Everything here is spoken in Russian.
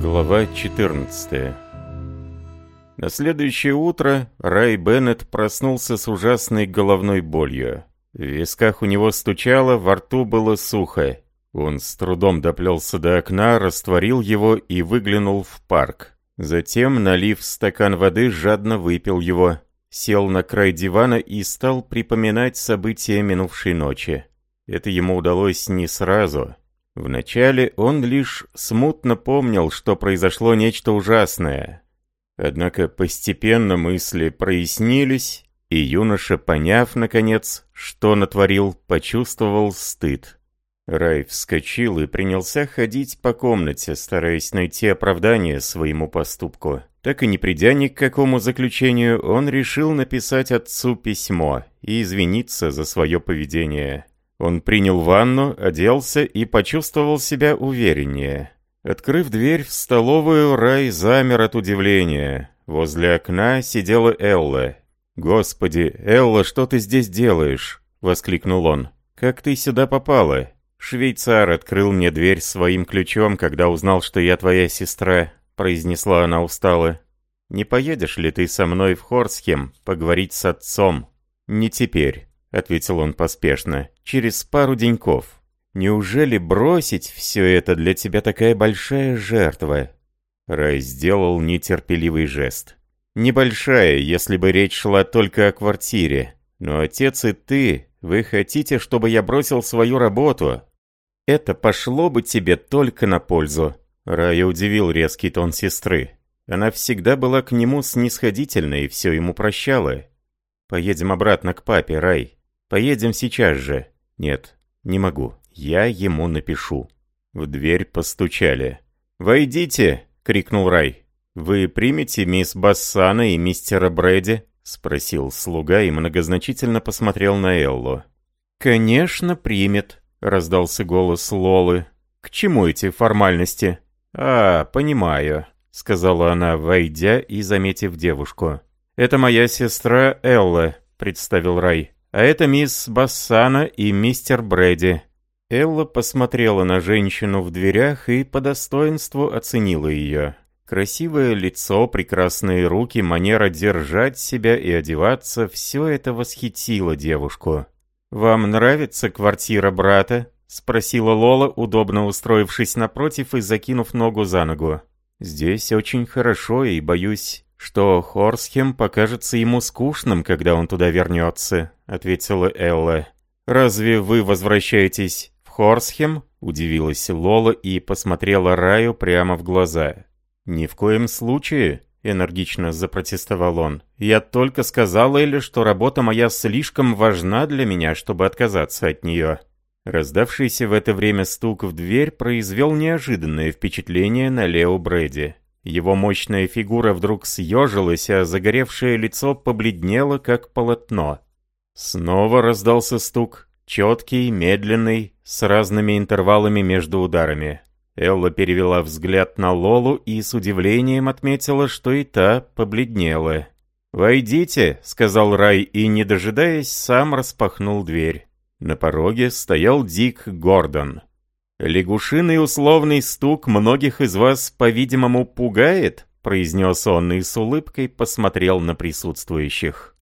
Глава 14 На следующее утро Рай Беннет проснулся с ужасной головной болью. В висках у него стучало, во рту было сухо. Он с трудом доплелся до окна, растворил его и выглянул в парк. Затем, налив стакан воды, жадно выпил его, сел на край дивана и стал припоминать события минувшей ночи. Это ему удалось не сразу. Вначале он лишь смутно помнил, что произошло нечто ужасное. Однако постепенно мысли прояснились, и юноша, поняв, наконец, что натворил, почувствовал стыд. Рай вскочил и принялся ходить по комнате, стараясь найти оправдание своему поступку. Так и не придя ни к какому заключению, он решил написать отцу письмо и извиниться за свое поведение. Он принял ванну, оделся и почувствовал себя увереннее. Открыв дверь в столовую, Рай замер от удивления. Возле окна сидела Элла. «Господи, Элла, что ты здесь делаешь?» — воскликнул он. «Как ты сюда попала?» «Швейцар открыл мне дверь своим ключом, когда узнал, что я твоя сестра», — произнесла она устало. «Не поедешь ли ты со мной в Хорсхем поговорить с отцом?» «Не теперь», — ответил он поспешно, — «через пару деньков». «Неужели бросить все это для тебя такая большая жертва?» Рай сделал нетерпеливый жест. «Небольшая, если бы речь шла только о квартире. Но отец и ты вы хотите, чтобы я бросил свою работу? Это пошло бы тебе только на пользу». Рая удивил резкий тон сестры. Она всегда была к нему снисходительна и все ему прощала. «Поедем обратно к папе, Рай. Поедем сейчас же». «Нет, не могу. Я ему напишу». В дверь постучали. «Войдите!» — крикнул Рай. «Вы примете мисс Бассана и мистера Брэди?» — спросил слуга и многозначительно посмотрел на Эллу. «Конечно, примет», — раздался голос Лолы. «К чему эти формальности?» «А, понимаю», — сказала она, войдя и заметив девушку. «Это моя сестра Элла», — представил Рай. «А это мисс Бассана и мистер Брэди». Элла посмотрела на женщину в дверях и по достоинству оценила ее. Красивое лицо, прекрасные руки, манера держать себя и одеваться – все это восхитило девушку. «Вам нравится квартира брата?» – спросила Лола, удобно устроившись напротив и закинув ногу за ногу. «Здесь очень хорошо, и боюсь, что Хорсхем покажется ему скучным, когда он туда вернется», — ответила Элла. «Разве вы возвращаетесь в Хорсхем?» — удивилась Лола и посмотрела Раю прямо в глаза. «Ни в коем случае», — энергично запротестовал он. «Я только сказал Элли, что работа моя слишком важна для меня, чтобы отказаться от нее». Раздавшийся в это время стук в дверь произвел неожиданное впечатление на Лео Брэди. Его мощная фигура вдруг съежилась, а загоревшее лицо побледнело, как полотно. Снова раздался стук, четкий, медленный, с разными интервалами между ударами. Элла перевела взгляд на Лолу и с удивлением отметила, что и та побледнела. «Войдите», — сказал Рай, и, не дожидаясь, сам распахнул дверь. На пороге стоял Дик Гордон. «Лягушиный условный стук многих из вас, по-видимому, пугает?» — произнес он и с улыбкой посмотрел на присутствующих.